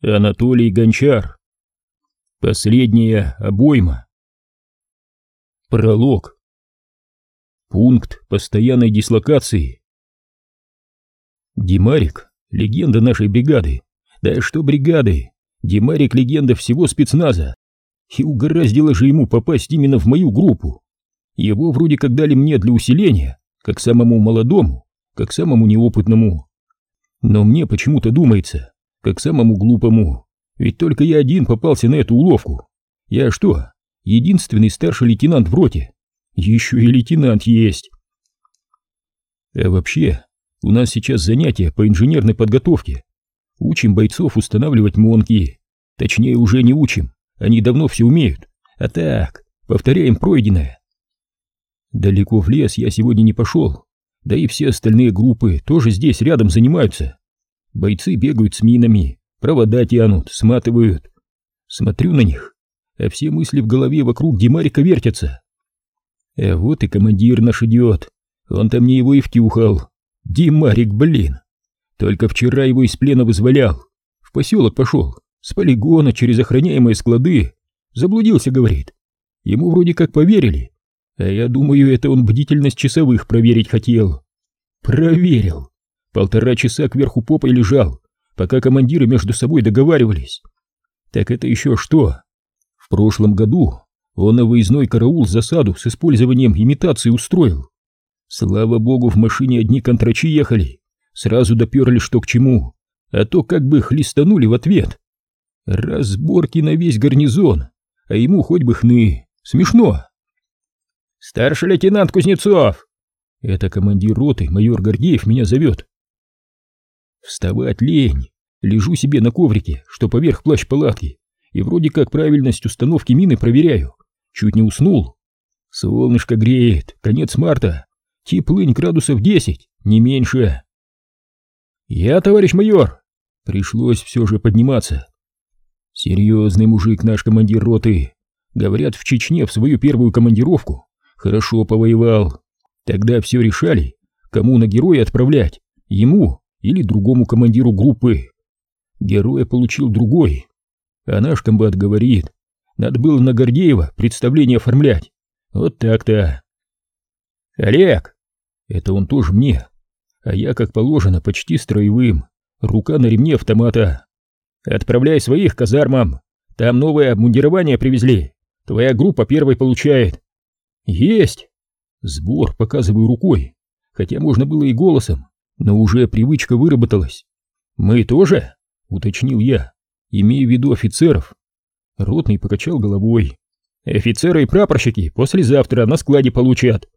Анатолий Гончар. Последняя обойма. Пролог. Пункт постоянной дислокации. Димарик — легенда нашей бригады. Да что бригады? Димарик — легенда всего спецназа. И угораздило же ему попасть именно в мою группу. Его вроде как дали мне для усиления, как самому молодому, как самому неопытному. Но мне почему-то думается, как самому глупому. Ведь только я один попался на эту уловку. Я что, единственный старший лейтенант в роте? Еще и лейтенант есть. А вообще, у нас сейчас занятия по инженерной подготовке. Учим бойцов устанавливать монки. Точнее, уже не учим, они давно все умеют. А так, повторяем пройденное. Далеко в лес я сегодня не пошел. Да и все остальные группы тоже здесь рядом занимаются. Бойцы бегают с минами, провода тянут, сматывают. Смотрю на них, а все мысли в голове вокруг Димарика вертятся. А вот и командир наш идет. Он-то мне его и втюхал. Димарик, блин. Только вчера его из плена вызволял. В поселок пошел, с полигона через охраняемые склады. Заблудился, говорит. Ему вроде как поверили. А я думаю, это он бдительность часовых проверить хотел. Проверил. Полтора часа кверху попой лежал, пока командиры между собой договаривались. Так это еще что? В прошлом году он на выездной караул засаду с использованием имитации устроил. Слава богу, в машине одни контрачи ехали, сразу доперли что к чему, а то как бы хлестанули в ответ. Разборки на весь гарнизон, а ему хоть бы хны, смешно. «Старший лейтенант Кузнецов!» Это командир роты, майор Гордеев, меня зовет. Вставать лень. Лежу себе на коврике, что поверх плащ-палатки, и вроде как правильность установки мины проверяю. Чуть не уснул. Солнышко греет, конец марта. Теплынь градусов 10, не меньше. Я, товарищ майор. Пришлось все же подниматься. Серьезный мужик наш командир роты. Говорят, в Чечне в свою первую командировку хорошо повоевал. Тогда все решали, кому на героя отправлять, ему или другому командиру группы. Героя получил другой. А наш комбат говорит, надо было на Гордеева представление оформлять. Вот так-то. Олег! Это он тоже мне. А я, как положено, почти строевым. Рука на ремне автомата. Отправляй своих к казармам. Там новое обмундирование привезли. Твоя группа первой получает. Есть! Сбор показываю рукой. Хотя можно было и голосом но уже привычка выработалась. «Мы тоже?» — уточнил я, имея в виду офицеров. Ротный покачал головой. «Офицеры и прапорщики послезавтра на складе получат».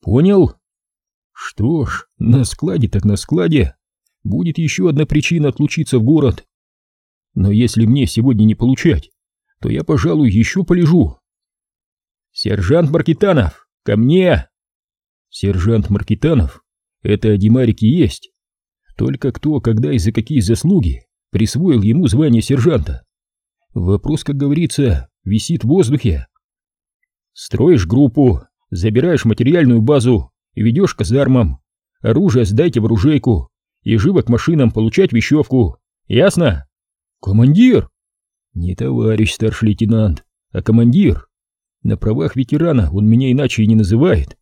«Понял?» «Что ж, на складе так на складе. Будет еще одна причина отлучиться в город. Но если мне сегодня не получать, то я, пожалуй, еще полежу». «Сержант Маркитанов, ко мне!» Сержант Маркитанов это Димарик и есть. Только кто, когда и за какие заслуги присвоил ему звание сержанта? Вопрос, как говорится, висит в воздухе. Строишь группу, забираешь материальную базу ведешь казармам. Оружие сдайте в оружейку и живо к машинам получать вещевку. Ясно? Командир! Не товарищ старший лейтенант, а командир. На правах ветерана он меня иначе и не называет.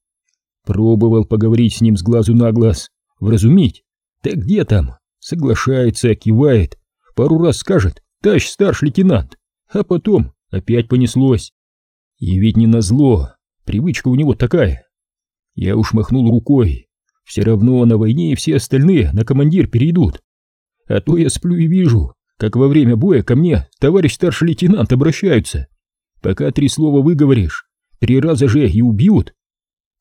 Пробовал поговорить с ним с глазу на глаз, вразумить. Да где там? Соглашается, кивает, пару раз скажет «Тащ, старший лейтенант», а потом опять понеслось. И ведь не назло, привычка у него такая. Я уж махнул рукой, все равно на войне и все остальные на командир перейдут. А то я сплю и вижу, как во время боя ко мне товарищ старший лейтенант обращаются. Пока три слова выговоришь, три раза же и убьют.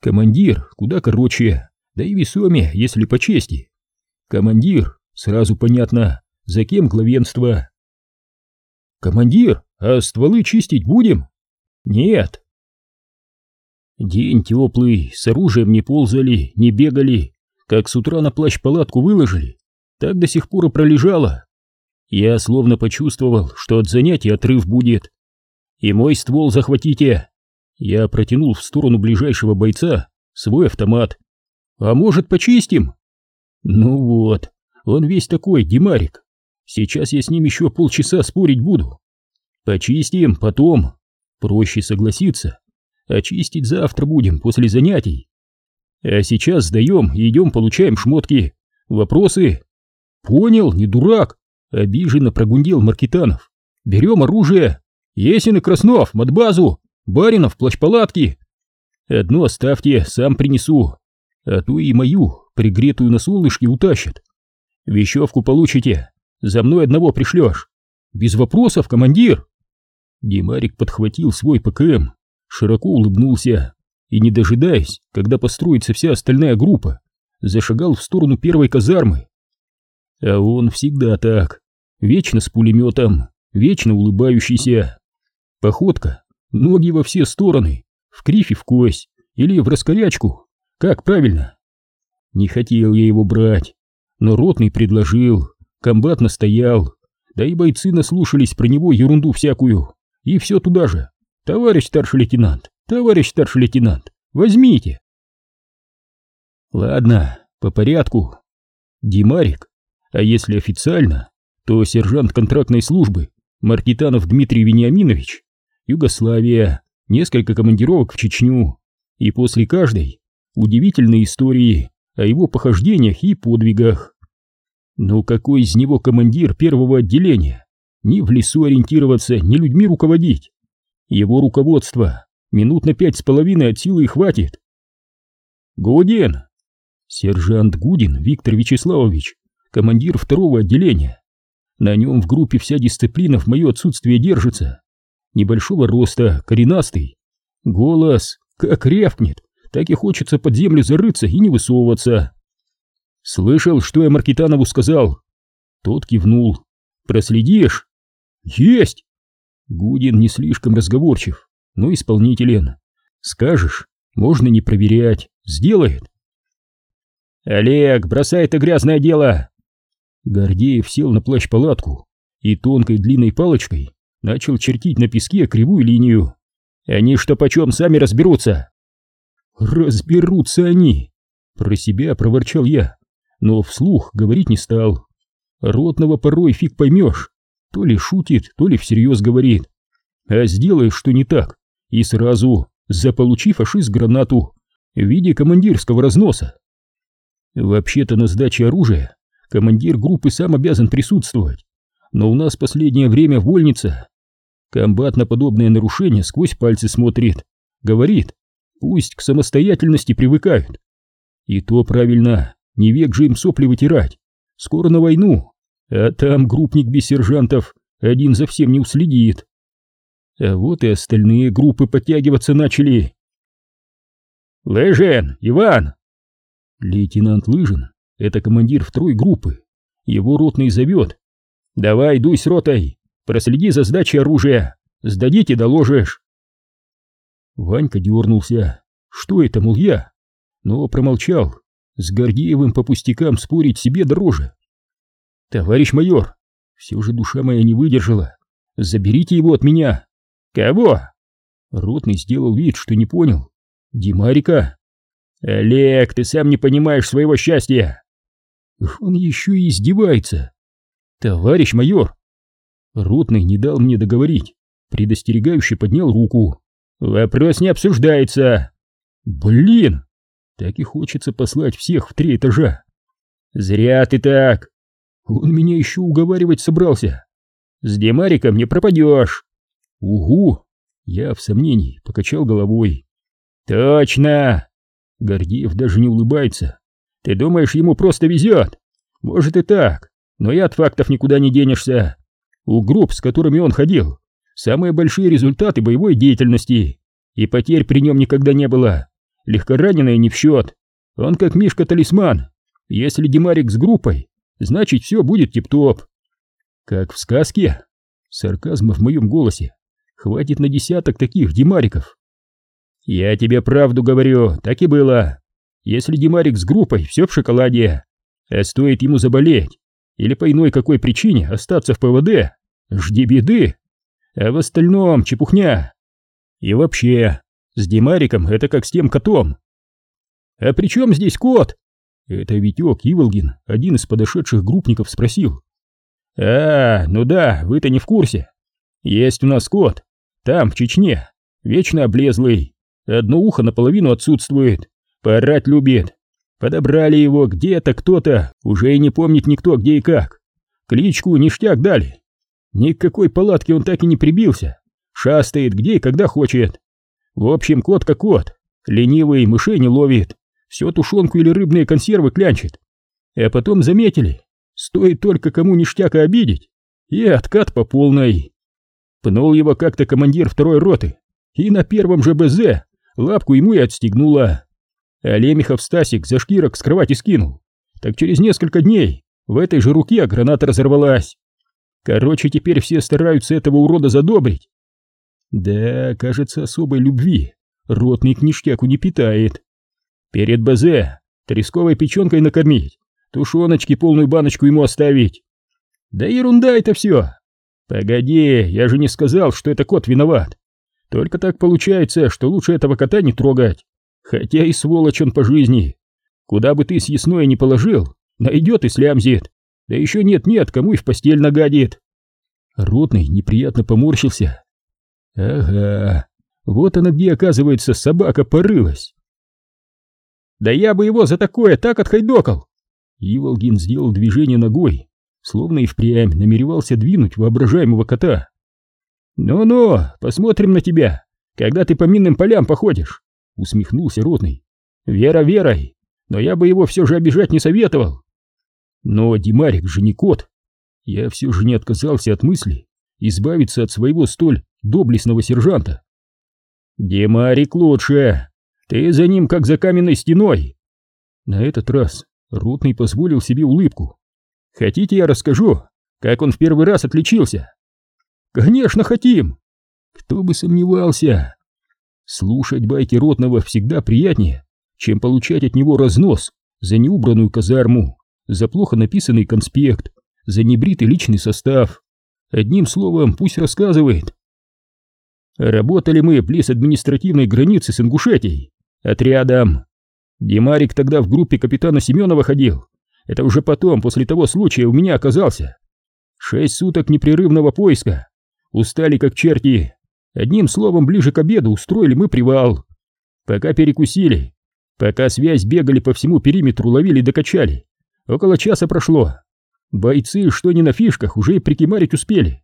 Командир куда короче, да и весомее, если по чести. Командир, сразу понятно, за кем главенство. Командир, а стволы чистить будем? Нет. День теплый, с оружием не ползали, не бегали, как с утра на плащ-палатку выложили, так до сих пор и пролежало. Я словно почувствовал, что от занятий отрыв будет. И мой ствол захватите. Я протянул в сторону ближайшего бойца свой автомат. «А может, почистим?» Ну вот, он весь такой, Димарик. Сейчас я с ним еще полчаса спорить буду. Почистим потом. Проще согласиться. Очистить завтра будем, после занятий. А сейчас сдаем и идем получаем шмотки. Вопросы? Понял, не дурак. Обиженно прогундел Маркитанов. Берем оружие. Есин и Краснов, матбазу. Баринов, плащ-палатки. Одну оставьте, сам принесу. А то и мою, пригретую на солнышке, утащат. Вещевку получите. За мной одного пришлешь. Без вопросов, командир. Димарик подхватил свой ПКМ, широко улыбнулся и, не дожидаясь, когда построится вся остальная группа, зашагал в сторону первой казармы. А он всегда так, вечно с пулеметом, вечно улыбающийся. Походка, ноги во все стороны, в крифе в кость или в раскорячку, как правильно. Не хотел я его брать, но ротный предложил, комбат настоял, да и бойцы наслушались про него ерунду всякую. И все туда же. Товарищ старший лейтенант, товарищ старший лейтенант, возьмите. Ладно, по порядку. Димарик, а если официально, то сержант контрактной службы Маркитанов Дмитрий Вениаминович, Югославия, несколько командировок в Чечню, и после каждой удивительные истории о его похождениях и подвигах. Ну какой из него командир первого отделения? Ни в лесу ориентироваться, ни людьми руководить. Его руководство минут на пять с половиной от силы и хватит. Гудин! Сержант Гудин Виктор Вячеславович, командир второго отделения. На нем в группе вся дисциплина в мое отсутствие держится. Небольшого роста, коренастый. Голос, как рявкнет, так и хочется под землю зарыться и не высовываться. Слышал, что я Маркитанову сказал? Тот кивнул. Проследишь? Есть! Гудин не слишком разговорчив, но исполнителен. Скажешь, можно не проверять, сделает. Олег, бросай это грязное дело! Гордеев сел на плащ-палатку и тонкой длинной палочкой начал чертить на песке кривую линию. Они что почем сами разберутся. Разберутся они, про себя проворчал я, но вслух говорить не стал. Ротного порой фиг поймешь, то ли шутит, то ли всерьез говорит. А сделаешь что не так, и сразу, заполучи фашист гранату в виде командирского разноса. Вообще-то на сдаче оружия командир группы сам обязан присутствовать, но у нас последнее время вольница. Комбат на подобные нарушения сквозь пальцы смотрит, говорит, пусть к самостоятельности привыкают. И то правильно, не век же им сопли вытирать, скоро на войну, а там группник без сержантов один за всем не уследит. А вот и остальные группы подтягиваться начали. «Лыжин! Иван!» Лейтенант Лыжин — это командир второй группы. Его ротный зовет. «Давай, дуй с ротой, проследи за сдачей оружия, сдадите, доложишь». Ванька дернулся. Что это, мол, я? Но промолчал. С Гордеевым по пустякам спорить себе дороже. «Товарищ майор, все же душа моя не выдержала. Заберите его от меня!» «Кого?» Ротный сделал вид, что не понял. «Димарика!» «Олег, ты сам не понимаешь своего счастья!» Он еще и издевается. «Товарищ майор!» Ротный не дал мне договорить, предостерегающе поднял руку. «Вопрос не обсуждается!» «Блин!» Так и хочется послать всех в три этажа. «Зря ты так!» Он меня еще уговаривать собрался. С Демариком не пропадешь. Угу. Я в сомнении покачал головой. Точно. Гордеев даже не улыбается. Ты думаешь, ему просто везет? Может и так, но и от фактов никуда не денешься. У групп, с которыми он ходил, самые большие результаты боевой деятельности. И потерь при нем никогда не было. Легкораненые не в счет. Он как Мишка-талисман. Если Димарик с группой, значит все будет тип-топ. Как в сказке. Сарказма в моем голосе. Хватит на десяток таких Димариков. Я тебе правду говорю, так и было. Если Димарик с группой, все в шоколаде. А стоит ему заболеть, или по иной какой причине остаться в ПВД, жди беды. А в остальном чепухня. И вообще, с Димариком это как с тем котом. А при чем здесь кот? Это Витек Иволгин, один из подошедших группников, спросил. А, ну да, вы-то не в курсе. Есть у нас кот, там, в Чечне, вечно облезлый, одно ухо наполовину отсутствует, поорать любит. Подобрали его где-то кто-то, уже и не помнит никто где и как. Кличку ништяк дали. Ни к какой палатке он так и не прибился, шастает где и когда хочет. В общем, кот как кот, ленивый, мышей не ловит, все тушенку или рыбные консервы клянчит. А потом заметили, стоит только кому ништяка обидеть, и откат по полной. Пнул его как-то командир второй роты, и на первом же БЗ лапку ему и отстегнула. А Лемехов Стасик за шкирок с кровати скинул. Так через несколько дней в этой же руке граната разорвалась. Короче, теперь все стараются этого урода задобрить. Да, кажется, особой любви ротный к не питает. Перед БЗ тресковой печенкой накормить, тушеночки полную баночку ему оставить. Да ерунда это все. Погоди, я же не сказал, что это кот виноват. Только так получается, что лучше этого кота не трогать. Хотя и сволочь он по жизни. Куда бы ты съестное не положил, найдет и слямзит. Да еще нет-нет, кому и в постель нагадит. Ротный неприятно поморщился. Ага, вот она где, оказывается, собака порылась. Да я бы его за такое так отхайдокал. Иволгин сделал движение ногой, словно и впрямь намеревался двинуть воображаемого кота. «Ну-ну, посмотрим на тебя, когда ты по минным полям походишь», — усмехнулся Ротный. «Вера верой, но я бы его все же обижать не советовал». Но Димарик же не кот. Я все же не отказался от мысли избавиться от своего столь доблестного сержанта. «Димарик лучше, ты за ним как за каменной стеной!» На этот раз Ротный позволил себе улыбку. «Хотите, я расскажу, как он в первый раз отличился?» «Конечно хотим!» Кто бы сомневался! Слушать байки Ротного всегда приятнее, чем получать от него разнос за неубранную казарму, за плохо написанный конспект, за небритый личный состав. Одним словом, пусть рассказывает. Работали мы близ административной границы с Ингушетией, отрядом. Димарик тогда в группе капитана Семенова ходил. Это уже потом, после того случая, у меня оказался. Шесть суток непрерывного поиска. Устали как черти. Одним словом, ближе к обеду устроили мы привал. Пока перекусили, пока связь бегали по всему периметру, ловили докачали. Около часа прошло. Бойцы, что ни на фишках, уже и прикимарить успели.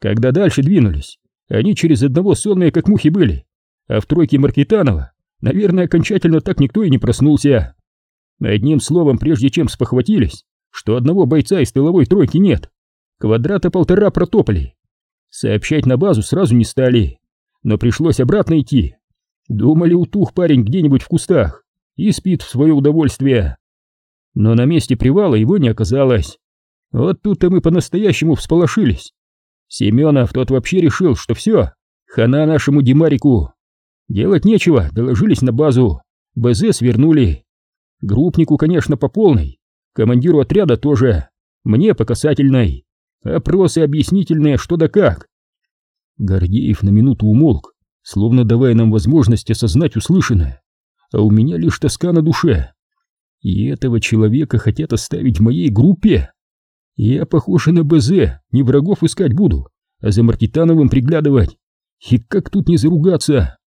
Когда дальше двинулись, они через одного сонные как мухи были, а в тройке Маркитанова, наверное, окончательно так никто и не проснулся. Одним словом, прежде чем спохватились, что одного бойца из тыловой тройки нет, квадрата полтора протопали. Сообщать на базу сразу не стали, но пришлось обратно идти. Думали, утух парень где-нибудь в кустах и спит в свое удовольствие. Но на месте привала его не оказалось. Вот тут-то мы по-настоящему всполошились. Семенов тот вообще решил, что все, хана нашему Димарику. Делать нечего, доложились на базу, БЗ свернули. Группнику, конечно, по полной, командиру отряда тоже, мне по касательной. Опросы объяснительные, что да как. Гордеев на минуту умолк, словно давая нам возможность осознать услышанное, а у меня лишь тоска на душе. И этого человека хотят оставить в моей группе. Я похож на БЗ, не врагов искать буду, а за Маркитановым приглядывать. И как тут не заругаться?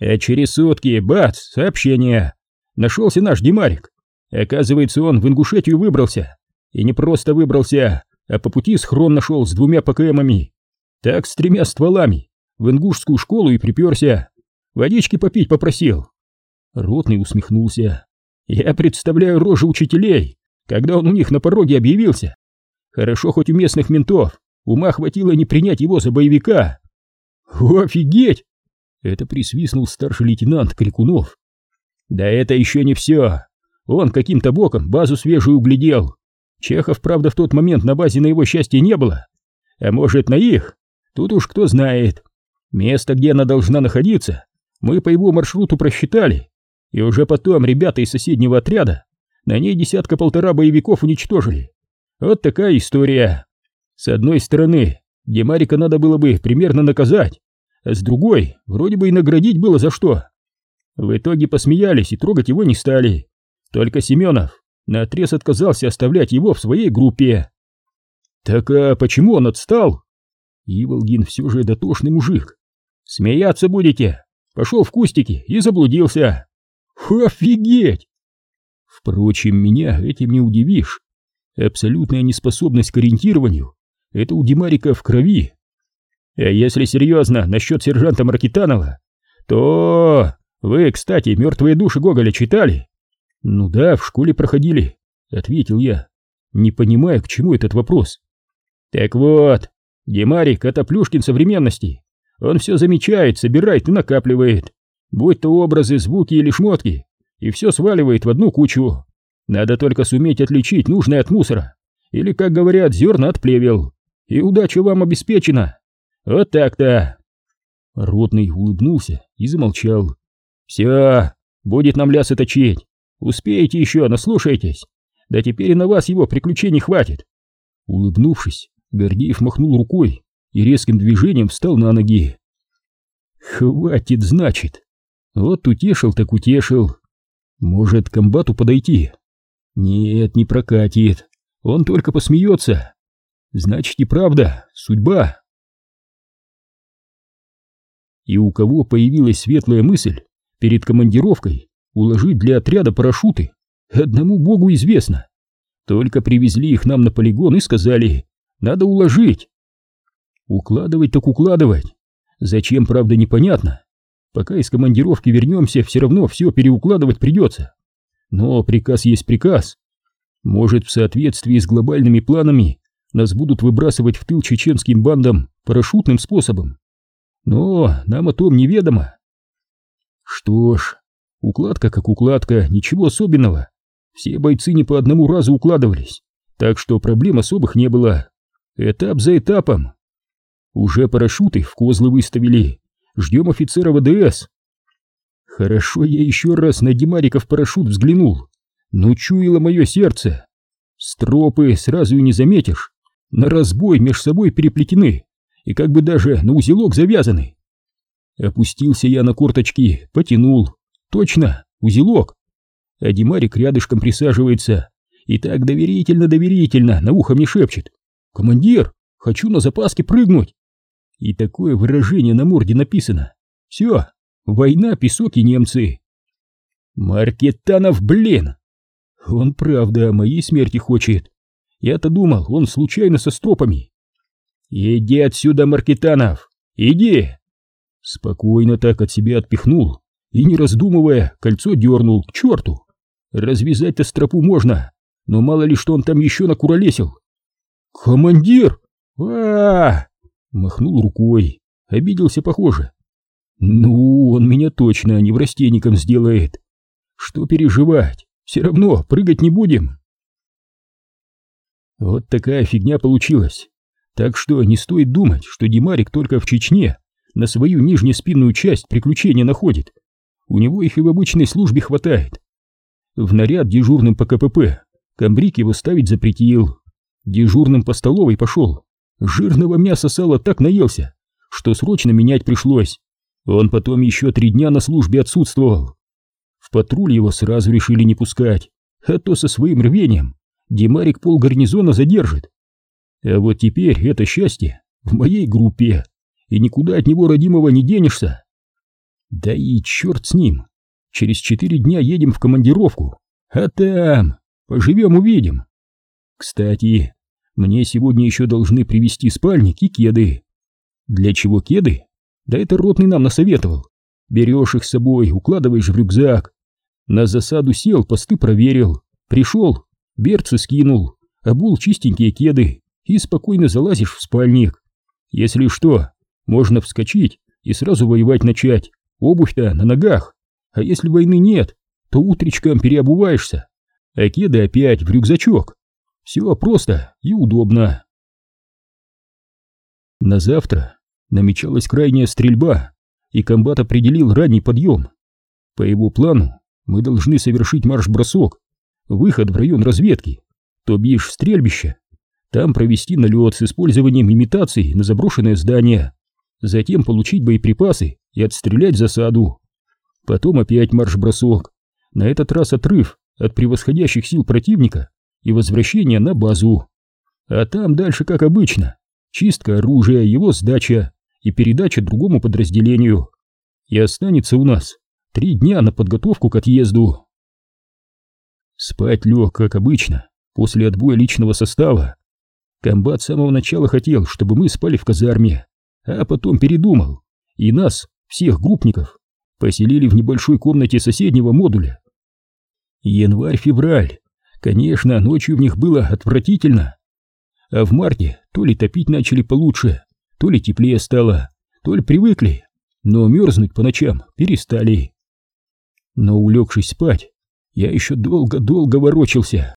А через сутки, бац, сообщение. Нашелся наш Димарик. Оказывается, он в Ингушетию выбрался. И не просто выбрался, а по пути схрон нашел с двумя ПКМами. Так с тремя стволами. В ингушскую школу и приперся. Водички попить попросил. Ротный усмехнулся. Я представляю рожи учителей, когда он у них на пороге объявился. Хорошо хоть у местных ментов ума хватило не принять его за боевика. Офигеть! Это присвистнул старший лейтенант Крикунов. Да это еще не все. Он каким-то боком базу свежую углядел. Чехов, правда, в тот момент на базе на его счастье не было. А может, на их? Тут уж кто знает. Место, где она должна находиться, мы по его маршруту просчитали. И уже потом ребята из соседнего отряда на ней десятка-полтора боевиков уничтожили. Вот такая история. С одной стороны, Демарика надо было бы примерно наказать, а с другой, вроде бы и наградить было за что. В итоге посмеялись и трогать его не стали. Только Семенов наотрез отказался оставлять его в своей группе. Так а почему он отстал? Иволгин все же дотошный мужик. Смеяться будете? Пошел в кустики и заблудился. Офигеть! Впрочем, меня этим не удивишь. Абсолютная неспособность к ориентированию — это у Димарика в крови. А если серьезно насчет сержанта Маркитанова, то... Вы, кстати, «Мертвые души» Гоголя читали? Ну да, в школе проходили, — ответил я, не понимая, к чему этот вопрос. Так вот, Димарик — это Плюшкин современности. Он все замечает, собирает и накапливает. Будь то образы, звуки или шмотки, и все сваливает в одну кучу. Надо только суметь отличить нужное от мусора. Или, как говорят, зерна от плевел. И удача вам обеспечена. Вот так-то. Ротный улыбнулся и замолчал. Все, будет нам лясы точить. Успеете еще, наслушайтесь. Да теперь и на вас его приключений хватит. Улыбнувшись, Гордеев махнул рукой и резким движением встал на ноги. Хватит, значит. Вот утешил так утешил. Может, к комбату подойти? Нет, не прокатит. Он только посмеется. Значит и правда, судьба. И у кого появилась светлая мысль перед командировкой уложить для отряда парашюты, одному богу известно. Только привезли их нам на полигон и сказали, надо уложить. Укладывать так укладывать. Зачем, правда, непонятно. Пока из командировки вернемся, все равно все переукладывать придется. Но приказ есть приказ. Может, в соответствии с глобальными планами нас будут выбрасывать в тыл чеченским бандам парашютным способом. Но нам о том неведомо. Что ж, укладка как укладка, ничего особенного. Все бойцы не по одному разу укладывались, так что проблем особых не было. Этап за этапом. Уже парашюты в козлы выставили. Ждем офицера ВДС. Хорошо я еще раз на Димариков парашют взглянул. Но чуяло мое сердце. Стропы сразу и не заметишь. На разбой меж собой переплетены. И как бы даже на узелок завязаны. Опустился я на корточки, потянул. Точно, узелок. А Димарик рядышком присаживается. И так доверительно-доверительно на ухо мне шепчет. «Командир, хочу на запаске прыгнуть!» И такое выражение на морде написано. «Все, война, песок и немцы!» «Маркетанов, блин!» Он правда о моей смерти хочет. Я-то думал, он случайно со стропами. «Иди отсюда, Маркетанов! Иди!» Спокойно так от себя отпихнул и, не раздумывая, кольцо дернул к черту. Развязать-то стропу можно, но мало ли что он там еще накуролесил. «Командир! а, Махнул рукой, обиделся, похоже. «Ну, он меня точно не в неврастенником сделает. Что переживать, все равно прыгать не будем». Вот такая фигня получилась. Так что не стоит думать, что Димарик только в Чечне на свою нижнеспинную часть приключения находит. У него их и в обычной службе хватает. В наряд дежурным по КПП комбриг его ставить запретил. Дежурным по столовой пошел. Жирного мяса сала так наелся, что срочно менять пришлось. Он потом еще три дня на службе отсутствовал. В патруль его сразу решили не пускать, а то со своим рвением Димарик пол гарнизона задержит. А вот теперь это счастье в моей группе, и никуда от него родимого не денешься. Да и черт с ним, через четыре дня едем в командировку, а там поживем-увидим. Кстати, мне сегодня еще должны привезти спальник и кеды. Для чего кеды? Да это ротный нам насоветовал. Берешь их с собой, укладываешь в рюкзак. На засаду сел, посты проверил. Пришел, берцы скинул, обул чистенькие кеды и спокойно залазишь в спальник. Если что, можно вскочить и сразу воевать начать. Обувь-то на ногах. А если войны нет, то утречком переобуваешься. А кеды опять в рюкзачок. Все просто и удобно. На завтра намечалась крайняя стрельба, и комбат определил ранний подъем. По его плану мы должны совершить марш-бросок, выход в район разведки, то бишь стрельбище, там провести налет с использованием имитаций на заброшенное здание, затем получить боеприпасы и отстрелять засаду. Потом опять марш-бросок, на этот раз отрыв от превосходящих сил противника и возвращение на базу. А там дальше как обычно. Чистка оружия, его сдача и передача другому подразделению. И останется у нас три дня на подготовку к отъезду. Спать лег, как обычно, после отбоя личного состава. Комбат с самого начала хотел, чтобы мы спали в казарме, а потом передумал, и нас, всех группников, поселили в небольшой комнате соседнего модуля. Январь-февраль, конечно, ночью в них было отвратительно. А в марте то ли топить начали получше, то ли теплее стало, то ли привыкли, но мерзнуть по ночам перестали. Но улегшись спать, я еще долго-долго ворочался.